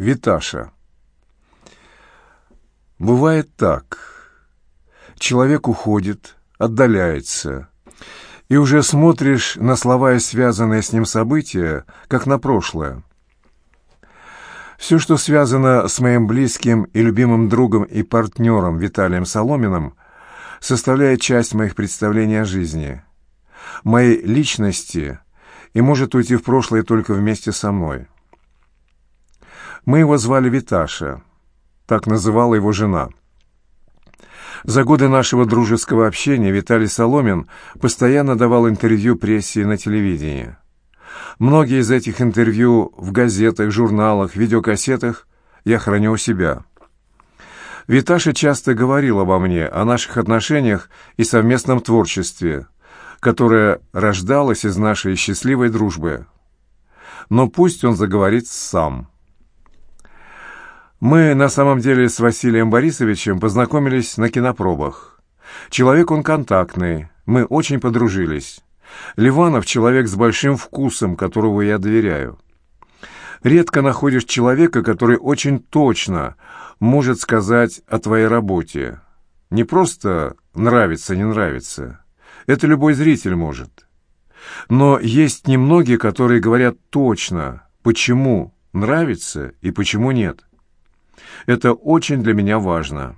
Виташа. Бывает так. Человек уходит, отдаляется, и уже смотришь на слова и связанные с ним события, как на прошлое. Все, что связано с моим близким и любимым другом и партнером Виталием Соломиным, составляет часть моих представлений о жизни, моей личности и может уйти в прошлое только вместе со мной. Мы его звали Виташа, так называла его жена. За годы нашего дружеского общения Виталий Соломин постоянно давал интервью прессе на телевидении. Многие из этих интервью в газетах, журналах, видеокассетах я храню у себя. Виташа часто говорил обо мне, о наших отношениях и совместном творчестве, которое рождалось из нашей счастливой дружбы. Но пусть он заговорит сам. Мы на самом деле с Василием Борисовичем познакомились на кинопробах. Человек он контактный, мы очень подружились. Ливанов — человек с большим вкусом, которого я доверяю. Редко находишь человека, который очень точно может сказать о твоей работе. Не просто нравится, не нравится. Это любой зритель может. Но есть немногие, которые говорят точно, почему нравится и почему нет. Это очень для меня важно.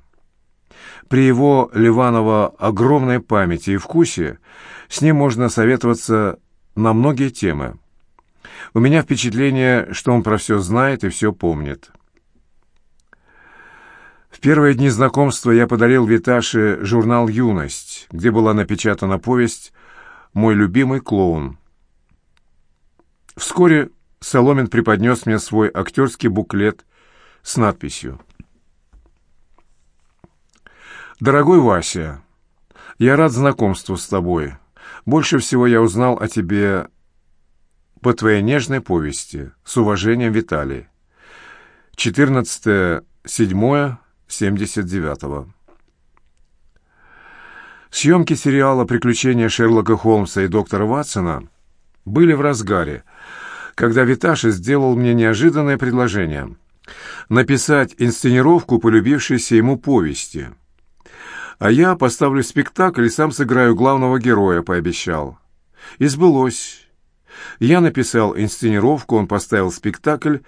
При его Ливанова огромной памяти и вкусе с ним можно советоваться на многие темы. У меня впечатление, что он про все знает и все помнит. В первые дни знакомства я подарил Виташе журнал «Юность», где была напечатана повесть «Мой любимый клоун». Вскоре Соломин преподнес мне свой актерский буклет с надписью «Дорогой Вася, я рад знакомству с тобой. Больше всего я узнал о тебе по твоей нежной повести. С уважением, Виталий. 14.07.79. Съемки сериала «Приключения Шерлока Холмса и доктора Ватсона» были в разгаре, когда Виташа сделал мне неожиданное предложение написать инсценировку полюбившейся ему повести – а я поставлю спектакль и сам сыграю главного героя, пообещал. И сбылось. Я написал инсценировку, он поставил спектакль,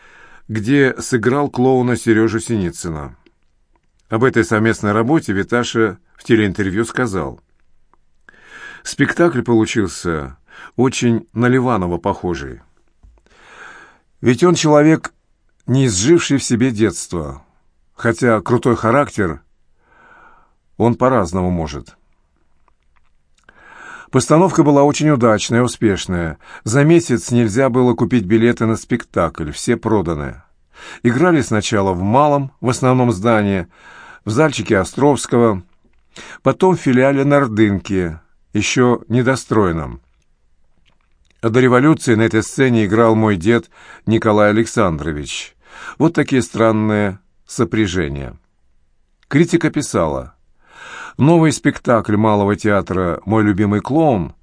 где сыграл клоуна Сережу Синицына. Об этой совместной работе Виташа в телеинтервью сказал. Спектакль получился очень на Ливанова похожий. Ведь он человек, не изживший в себе детство, хотя крутой характер он по-разному может. Постановка была очень удачная, успешная. За месяц нельзя было купить билеты на спектакль, все проданы. Играли сначала в малом, в основном здании, в зальчике Островского, потом в филиале Нордынки, еще недостроенном. До революции на этой сцене играл мой дед Николай Александрович. Вот такие странные сопряжения. Критика писала, Новый спектакль Малого театра «Мой любимый клоун»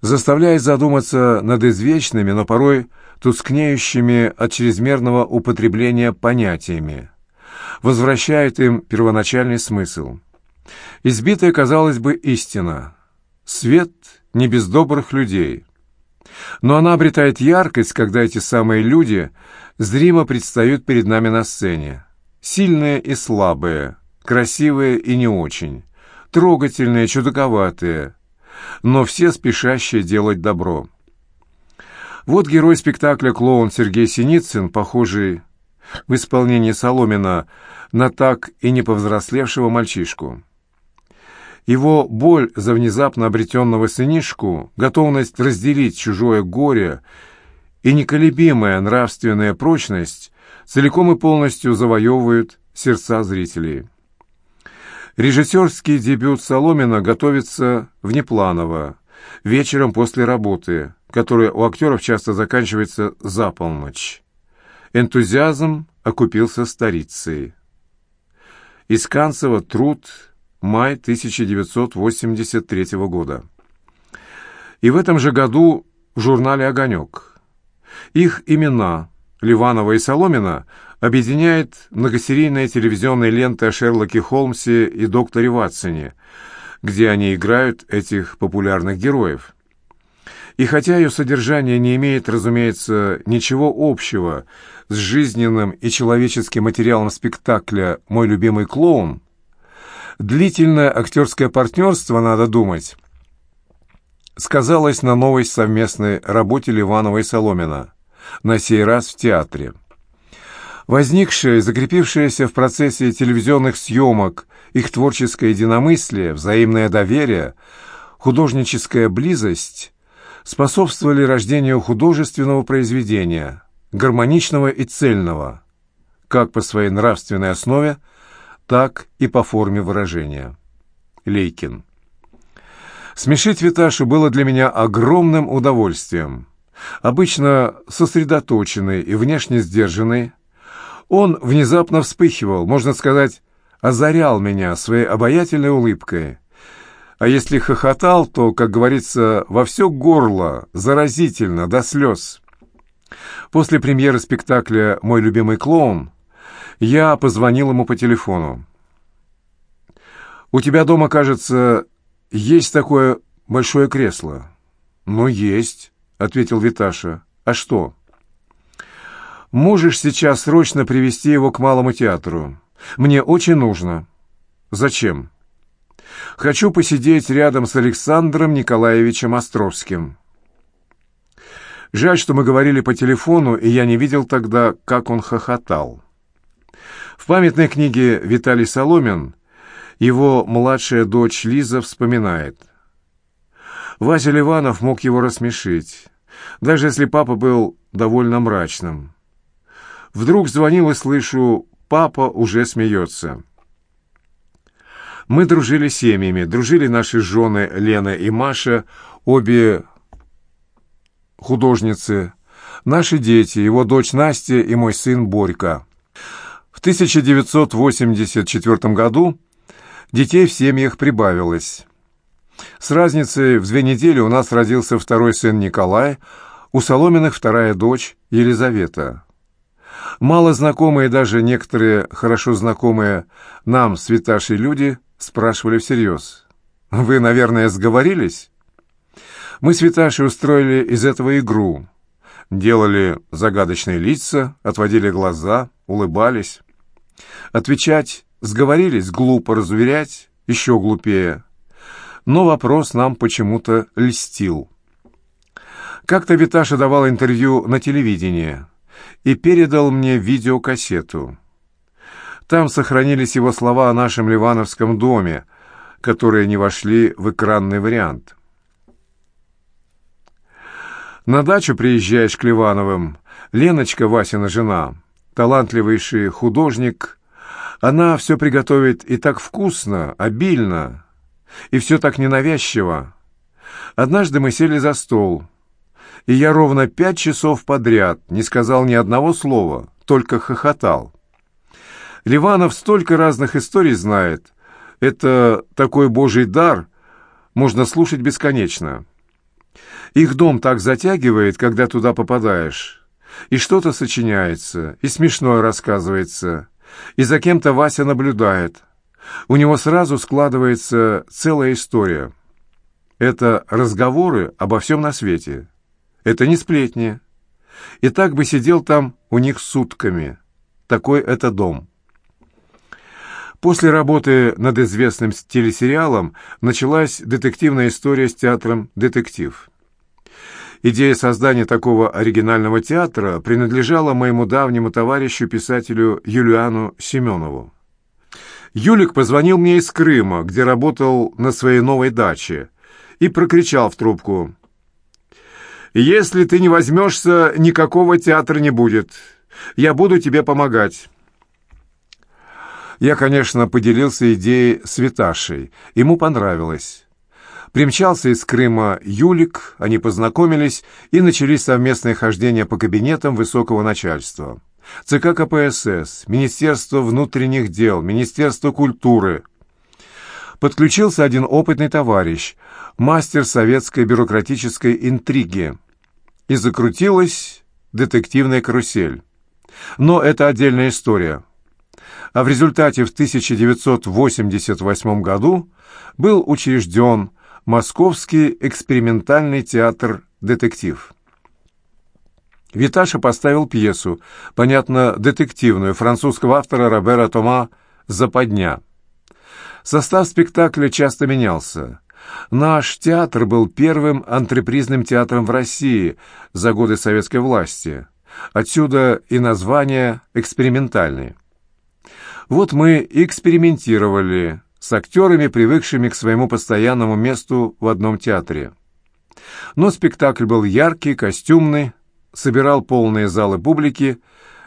заставляет задуматься над извечными, но порой тускнеющими от чрезмерного употребления понятиями, возвращает им первоначальный смысл. Избитая, казалось бы, истина. Свет не без добрых людей. Но она обретает яркость, когда эти самые люди зримо предстают перед нами на сцене. Сильные и слабые, красивые и не очень трогательные, чудаковатые, но все спешащие делать добро. Вот герой спектакля «Клоун» Сергей Синицын, похожий в исполнении Соломина на так и не повзрослевшего мальчишку. Его боль за внезапно обретенного сынишку, готовность разделить чужое горе и неколебимая нравственная прочность целиком и полностью завоевывают сердца зрителей. Режиссерский дебют Соломина готовится внепланово, вечером после работы, которая у актеров часто заканчивается за полночь. Энтузиазм окупился старицей. Исканцева «Труд», май 1983 года. И в этом же году в журнале «Огонек». Их имена Ливанова и Соломина объединяет многосерийная телевизионная лента о Шерлоке Холмсе и докторе Ватсоне, где они играют этих популярных героев. И хотя ее содержание не имеет, разумеется, ничего общего с жизненным и человеческим материалом спектакля «Мой любимый клоун», длительное актерское партнерство, надо думать, сказалось на новой совместной работе Ливанова и Соломина, на сей раз в театре. Возникшее закрепившееся в процессе телевизионных съемок их творческое единомыслие, взаимное доверие, художническая близость способствовали рождению художественного произведения, гармоничного и цельного, как по своей нравственной основе, так и по форме выражения. Лейкин. Смешить Виташу было для меня огромным удовольствием. Обычно сосредоточенный и внешне сдержанный, он внезапно вспыхивал, можно сказать, озарял меня своей обаятельной улыбкой, а если хохотал, то, как говорится, во все горло, заразительно, до слез. После премьеры спектакля «Мой любимый клоун» я позвонил ему по телефону. «У тебя дома, кажется, есть такое большое кресло?» «Ну, есть», — ответил Виташа. «А что?» «Можешь сейчас срочно привести его к малому театру. Мне очень нужно». «Зачем?» Хочу посидеть рядом с Александром Николаевичем Островским. Жаль, что мы говорили по телефону, и я не видел тогда, как он хохотал. В памятной книге Виталий Соломин его младшая дочь Лиза вспоминает. Вася Ливанов мог его рассмешить, даже если папа был довольно мрачным. Вдруг звонил и слышу, папа уже смеется. Мы дружили семьями, дружили наши жены Лена и Маша, обе художницы, наши дети, его дочь Настя и мой сын Борька. В 1984 году детей в семьях прибавилось. С разницей в две недели у нас родился второй сын Николай, у Соломиных вторая дочь Елизавета. Мало знакомые, даже некоторые хорошо знакомые нам с Виташей люди спрашивали всерьез. «Вы, наверное, сговорились?» Мы с Виташей устроили из этого игру. Делали загадочные лица, отводили глаза, улыбались. Отвечать «сговорились» глупо, разуверять еще глупее. Но вопрос нам почему-то льстил. Как-то Виташа давал интервью на телевидении и передал мне видеокассету. Там сохранились его слова о нашем Ливановском доме, которые не вошли в экранный вариант. На дачу приезжаешь к Ливановым. Леночка, Васина жена, талантливейший художник, она все приготовит и так вкусно, обильно, и все так ненавязчиво. Однажды мы сели за стол, и я ровно пять часов подряд не сказал ни одного слова, только хохотал. Ливанов столько разных историй знает. Это такой божий дар, можно слушать бесконечно. Их дом так затягивает, когда туда попадаешь. И что-то сочиняется, и смешное рассказывается, и за кем-то Вася наблюдает. У него сразу складывается целая история. Это разговоры обо всем на свете. Это не сплетни. И так бы сидел там у них сутками. Такой это дом. После работы над известным телесериалом началась детективная история с театром «Детектив». Идея создания такого оригинального театра принадлежала моему давнему товарищу-писателю Юлиану Семенову. Юлик позвонил мне из Крыма, где работал на своей новой даче, и прокричал в трубку. «Если ты не возьмешься, никакого театра не будет. Я буду тебе помогать». Я, конечно, поделился идеей с Виташей. Ему понравилось. Примчался из Крыма Юлик, они познакомились и начались совместное хождение по кабинетам высокого начальства. ЦК КПСС, Министерство внутренних дел, Министерство культуры. Подключился один опытный товарищ, мастер советской бюрократической интриги. И закрутилась детективная карусель. Но это отдельная история. А в результате в 1988 году был учрежден Московский экспериментальный театр «Детектив». Виташа поставил пьесу, понятно, детективную, французского автора Робера Тома «Западня». Состав спектакля часто менялся. Наш театр был первым антрепризным театром в России за годы советской власти. Отсюда и название «экспериментальный». Вот мы экспериментировали с актерами, привыкшими к своему постоянному месту в одном театре. Но спектакль был яркий, костюмный, собирал полные залы публики,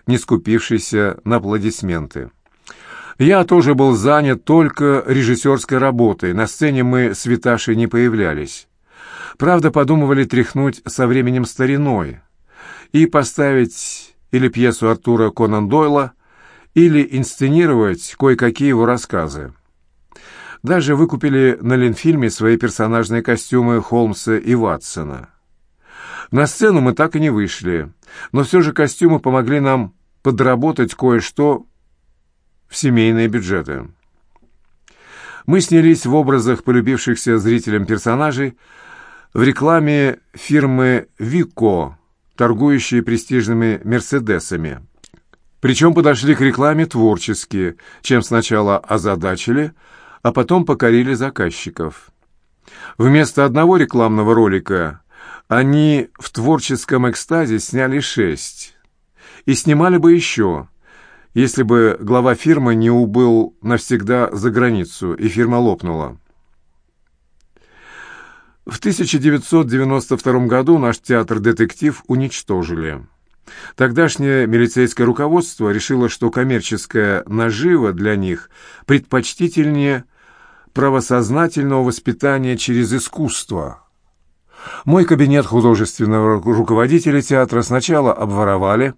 не скупившейся на аплодисменты. Я тоже был занят только режиссерской работой. На сцене мы с Виташей не появлялись. Правда, подумывали тряхнуть со временем стариной и поставить или пьесу Артура Конан Дойла, или инсценировать кое-какие его рассказы. Даже выкупили на Ленфильме свои персонажные костюмы Холмса и Ватсона. На сцену мы так и не вышли, но все же костюмы помогли нам подработать кое-что в семейные бюджеты. Мы снялись в образах полюбившихся зрителям персонажей в рекламе фирмы «Вико», торгующей престижными «Мерседесами». Причем подошли к рекламе творчески, чем сначала озадачили, а потом покорили заказчиков. Вместо одного рекламного ролика они в творческом экстазе сняли шесть. И снимали бы еще, если бы глава фирмы не убыл навсегда за границу, и фирма лопнула. В 1992 году наш театр «Детектив» уничтожили. Тогдашнее милицейское руководство решило, что коммерческая нажива для них предпочтительнее правосознательного воспитания через искусство – мой кабинет художественного руководителя театра сначала обворовали,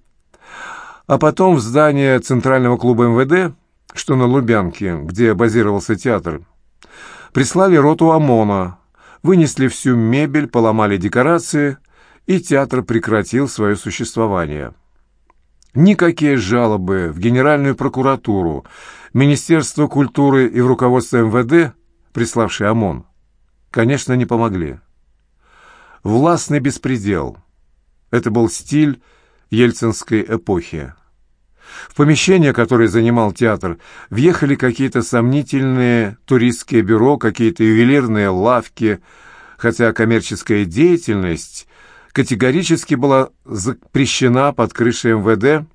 а потом в здание Центрального клуба МВД, что на Лубянке, где базировался театр, прислали роту ОМОНа, вынесли всю мебель, поломали декорации, и театр прекратил свое существование. Никакие жалобы в Генеральную прокуратуру, Министерство культуры и в руководство МВД, приславшие ОМОН, конечно, не помогли властный беспредел. Это был стиль ельцинской эпохи. В помещение, которое занимал театр, въехали какие-то сомнительные туристские бюро, какие-то ювелирные лавки, хотя коммерческая деятельность категорически была запрещена под крышей МВД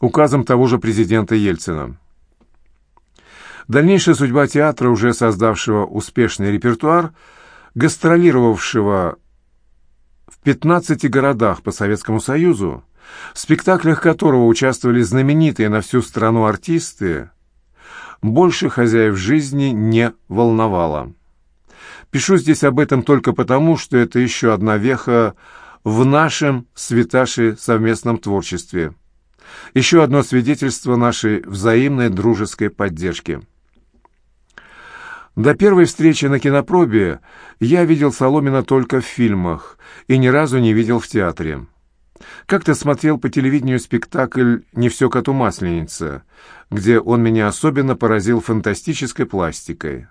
указом того же президента Ельцина. Дальнейшая судьба театра, уже создавшего успешный репертуар – гастролировавшего в 15 городах по Советскому Союзу, в спектаклях которого участвовали знаменитые на всю страну артисты, больше хозяев жизни не волновало. Пишу здесь об этом только потому, что это еще одна веха в нашем с Виташей совместном творчестве. Еще одно свидетельство нашей взаимной дружеской поддержки. До первой встречи на кинопробе я видел Соломина только в фильмах и ни разу не видел в театре. Как-то смотрел по телевидению спектакль «Не все коту масленица», где он меня особенно поразил фантастической пластикой.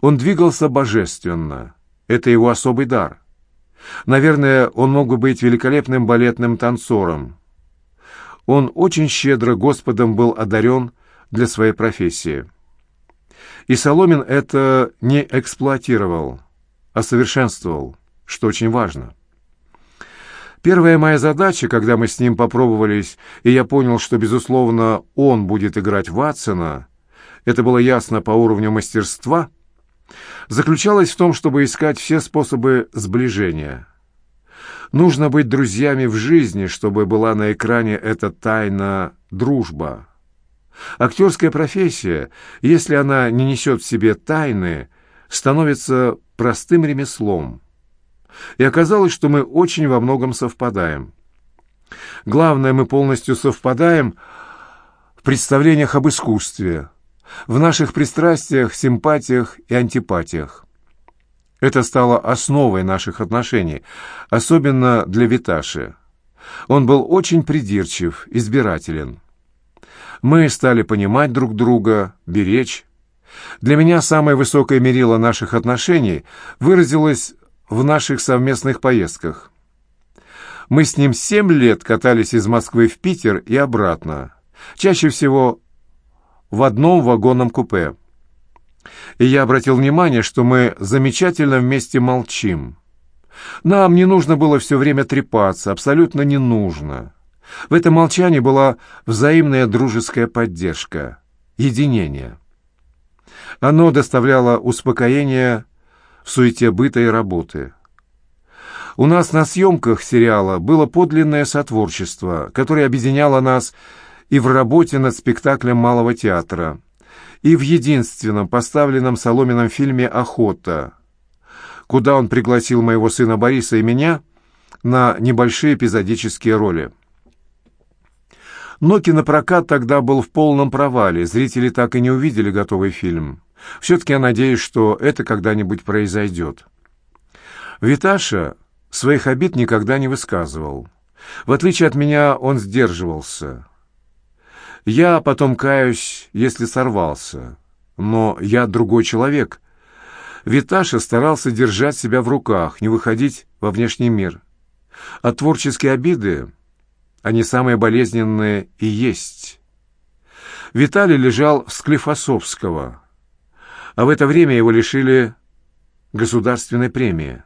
Он двигался божественно. Это его особый дар. Наверное, он мог бы быть великолепным балетным танцором. Он очень щедро Господом был одарен для своей профессии. И Соломин это не эксплуатировал, а совершенствовал, что очень важно. Первая моя задача, когда мы с ним попробовались, и я понял, что, безусловно, он будет играть Ватсона, это было ясно по уровню мастерства, заключалась в том, чтобы искать все способы сближения. Нужно быть друзьями в жизни, чтобы была на экране эта тайна дружба. Актерская профессия, если она не несет в себе тайны, становится простым ремеслом. И оказалось, что мы очень во многом совпадаем. Главное, мы полностью совпадаем в представлениях об искусстве, в наших пристрастиях, симпатиях и антипатиях. Это стало основой наших отношений, особенно для Виташи. Он был очень придирчив, избирателен. Мы стали понимать друг друга, беречь. Для меня самое высокое мерило наших отношений выразилось в наших совместных поездках. Мы с ним семь лет катались из Москвы в Питер и обратно, чаще всего в одном вагонном купе. И я обратил внимание, что мы замечательно вместе молчим. Нам не нужно было все время трепаться, абсолютно не нужно. В этом молчании была взаимная дружеская поддержка, единение. Оно доставляло успокоение в суете быта и работы. У нас на съемках сериала было подлинное сотворчество, которое объединяло нас и в работе над спектаклем Малого театра, и в единственном поставленном Соломином фильме «Охота», куда он пригласил моего сына Бориса и меня на небольшие эпизодические роли. Но кинопрокат тогда был в полном провале, зрители так и не увидели готовый фильм. Все-таки я надеюсь, что это когда-нибудь произойдет. Виташа своих обид никогда не высказывал. В отличие от меня, он сдерживался. Я потом каюсь, если сорвался. Но я другой человек. Виташа старался держать себя в руках, не выходить во внешний мир. А творческие обиды, они самые болезненные и есть. Виталий лежал в Склифосовского, а в это время его лишили государственной премии.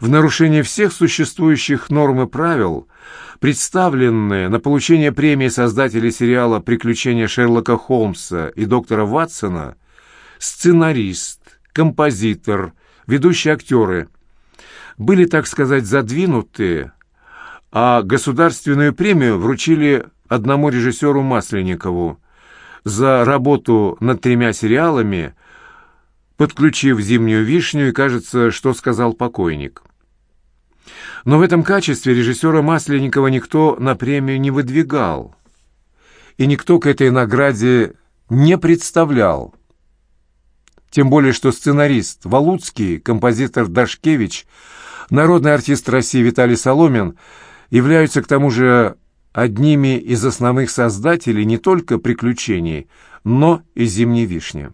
В нарушение всех существующих норм и правил – Представленные на получение премии создатели сериала «Приключения Шерлока Холмса» и доктора Ватсона сценарист, композитор, ведущие актеры были, так сказать, задвинуты, а государственную премию вручили одному режиссеру Масленникову за работу над тремя сериалами, подключив «Зимнюю вишню» и, кажется, что сказал покойник. Но в этом качестве режиссера Масленникова никто на премию не выдвигал, и никто к этой награде не представлял. Тем более, что сценарист Валуцкий, композитор Дашкевич, народный артист России Виталий Соломин являются к тому же одними из основных создателей не только «Приключений», но и «Зимней вишни».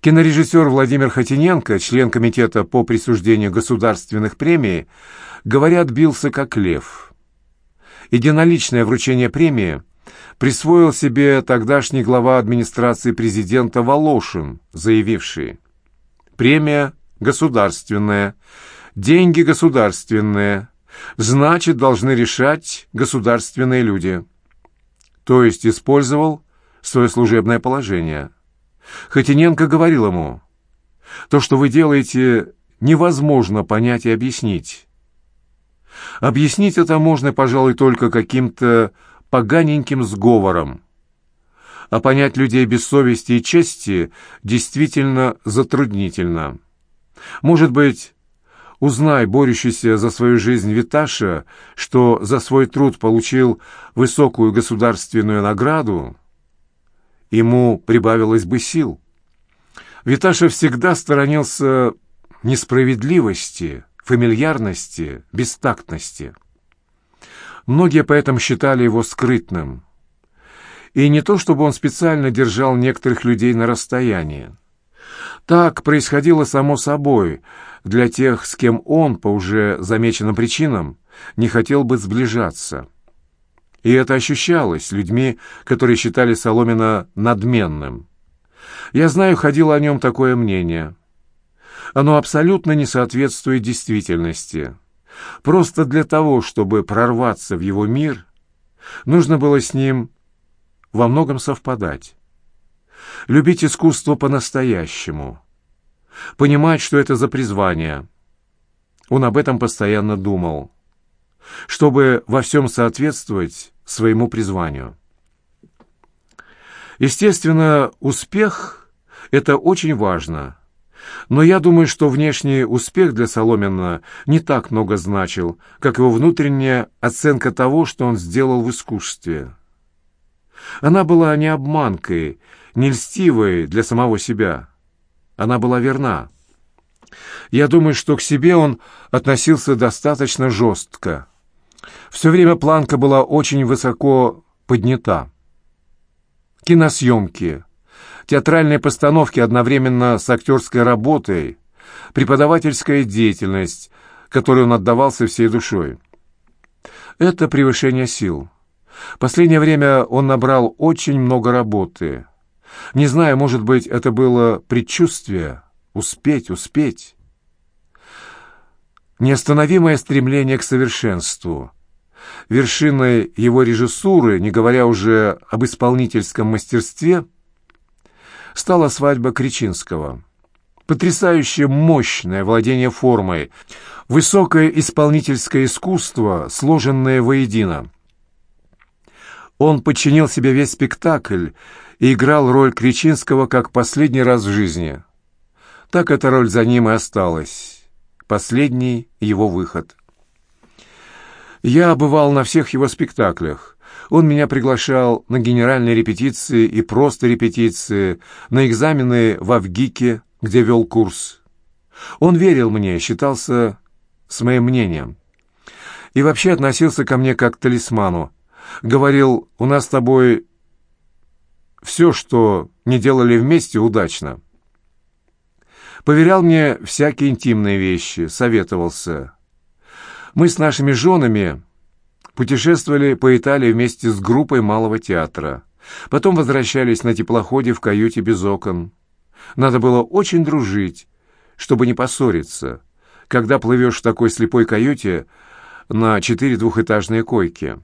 Кинорежиссер Владимир Хотиненко, член комитета по присуждению государственных премий, говорят, бился как лев. Единоличное вручение премии присвоил себе тогдашний глава администрации президента Волошин, заявивший «Премия государственная, деньги государственные, значит, должны решать государственные люди». То есть использовал свое служебное положение – Хотиненко говорил ему, «То, что вы делаете, невозможно понять и объяснить. Объяснить это можно, пожалуй, только каким-то поганеньким сговором. А понять людей без совести и чести действительно затруднительно. Может быть, узнай борющийся за свою жизнь Виташа, что за свой труд получил высокую государственную награду, ему прибавилось бы сил. Виташа всегда сторонился несправедливости, фамильярности, бестактности. Многие поэтому считали его скрытным. И не то, чтобы он специально держал некоторых людей на расстоянии. Так происходило само собой для тех, с кем он, по уже замеченным причинам, не хотел бы сближаться. И это ощущалось людьми, которые считали Соломина надменным. Я знаю, ходило о нем такое мнение. Оно абсолютно не соответствует действительности. Просто для того, чтобы прорваться в его мир, нужно было с ним во многом совпадать. Любить искусство по-настоящему. Понимать, что это за призвание. Он об этом постоянно думал чтобы во всем соответствовать своему призванию. Естественно, успех – это очень важно. Но я думаю, что внешний успех для Соломина не так много значил, как его внутренняя оценка того, что он сделал в искусстве. Она была не обманкой, не льстивой для самого себя. Она была верна. Я думаю, что к себе он относился достаточно жестко. Все время планка была очень высоко поднята. Киносъемки, театральные постановки одновременно с актерской работой, преподавательская деятельность, которой он отдавался всей душой. Это превышение сил. Последнее время он набрал очень много работы. Не знаю, может быть, это было предчувствие. Успеть, успеть. Неостановимое стремление к совершенству. Вершиной его режиссуры, не говоря уже об исполнительском мастерстве, стала свадьба Кричинского. Потрясающе мощное владение формой, высокое исполнительское искусство, сложенное воедино. Он подчинил себе весь спектакль и играл роль Кричинского как последний раз в жизни. Так эта роль за ним и осталась. Последний его выход. Я бывал на всех его спектаклях. Он меня приглашал на генеральные репетиции и просто репетиции, на экзамены в Авгике, где вел курс. Он верил мне, считался с моим мнением. И вообще относился ко мне как к талисману. Говорил, у нас с тобой все, что не делали вместе, удачно. Поверял мне всякие интимные вещи, советовался. Мы с нашими женами путешествовали по Италии вместе с группой малого театра. Потом возвращались на теплоходе в каюте без окон. Надо было очень дружить, чтобы не поссориться, когда плывешь в такой слепой каюте на четыре двухэтажные койки.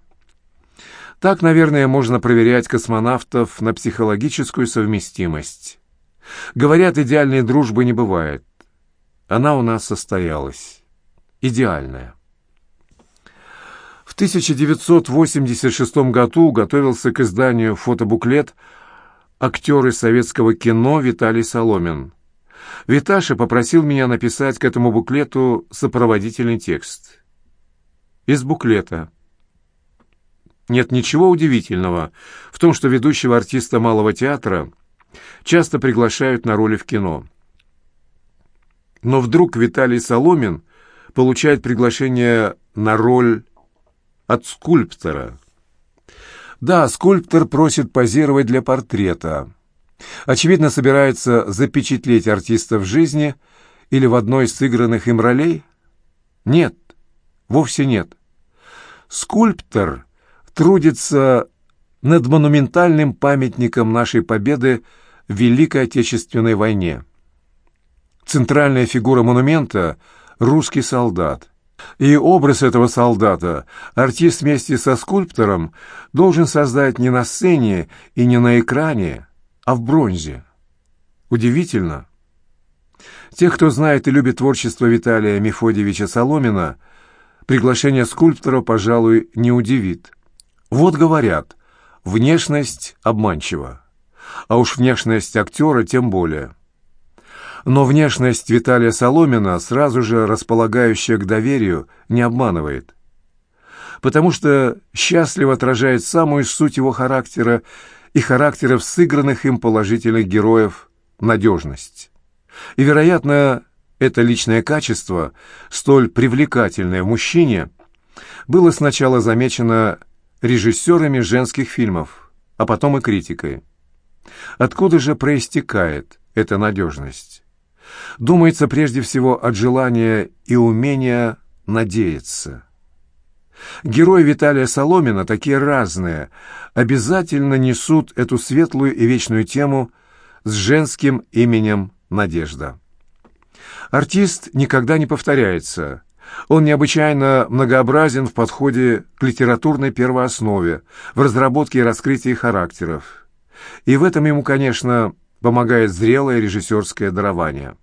Так, наверное, можно проверять космонавтов на психологическую совместимость. Говорят, идеальной дружбы не бывает. Она у нас состоялась. Идеальная. В 1986 году готовился к изданию фотобуклет актер из советского кино Виталий Соломин. Виташа попросил меня написать к этому буклету сопроводительный текст. Из буклета. Нет ничего удивительного в том, что ведущего артиста малого театра часто приглашают на роли в кино. Но вдруг Виталий Соломин получает приглашение на роль от скульптора. Да, скульптор просит позировать для портрета. Очевидно, собирается запечатлеть артиста в жизни или в одной из сыгранных им ролей? Нет, вовсе нет. Скульптор трудится над монументальным памятником нашей победы Великой Отечественной войне. Центральная фигура монумента – русский солдат. И образ этого солдата артист вместе со скульптором должен создать не на сцене и не на экране, а в бронзе. Удивительно. Тех, кто знает и любит творчество Виталия Мефодьевича Соломина, приглашение скульптора, пожалуй, не удивит. Вот говорят, внешность обманчива. А уж внешность актера тем более. Но внешность Виталия Соломина, сразу же располагающая к доверию, не обманывает. Потому что счастливо отражает самую суть его характера и характеров сыгранных им положительных героев надежность. И, вероятно, это личное качество, столь привлекательное в мужчине, было сначала замечено режиссерами женских фильмов, а потом и критикой. Откуда же проистекает эта надежность? Думается прежде всего от желания и умения надеяться. Герои Виталия Соломина, такие разные, обязательно несут эту светлую и вечную тему с женским именем Надежда. Артист никогда не повторяется, он необычайно многообразен в подходе к литературной первооснове, в разработке и раскрытии характеров. И в этом ему, конечно, помогает зрелое режиссерское дарование.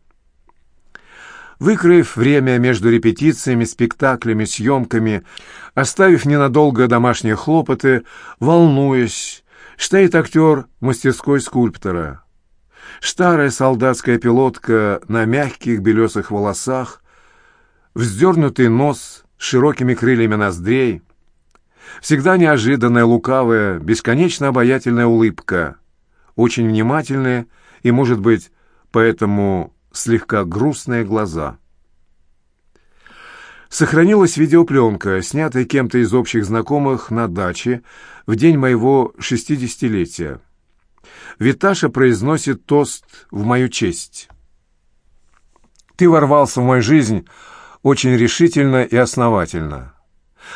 Выкроив время между репетициями, спектаклями, съемками, оставив ненадолго домашние хлопоты, волнуясь, стоит актер мастерской скульптора. Старая солдатская пилотка на мягких белесых волосах, вздернутый нос с широкими крыльями ноздрей, всегда неожиданная, лукавая, бесконечно обаятельная улыбка, очень внимательная и, может быть, поэтому слегка грустные глаза. Сохранилась видеопленка, снятая кем-то из общих знакомых на даче в день моего шестидесятилетия. Виташа произносит тост в мою честь. «Ты ворвался в мою жизнь очень решительно и основательно.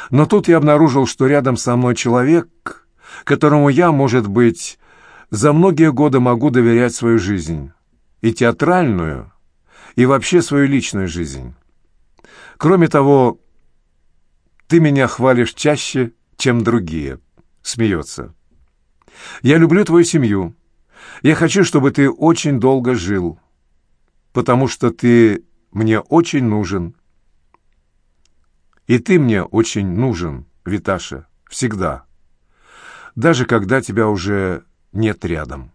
Но тут я обнаружил, что рядом со мной человек, которому я, может быть, за многие годы могу доверять свою жизнь, и театральную, и вообще свою личную жизнь». Кроме того, ты меня хвалишь чаще, чем другие. Смеется. Я люблю твою семью. Я хочу, чтобы ты очень долго жил, потому что ты мне очень нужен. И ты мне очень нужен, Виташа, всегда. Даже когда тебя уже нет рядом.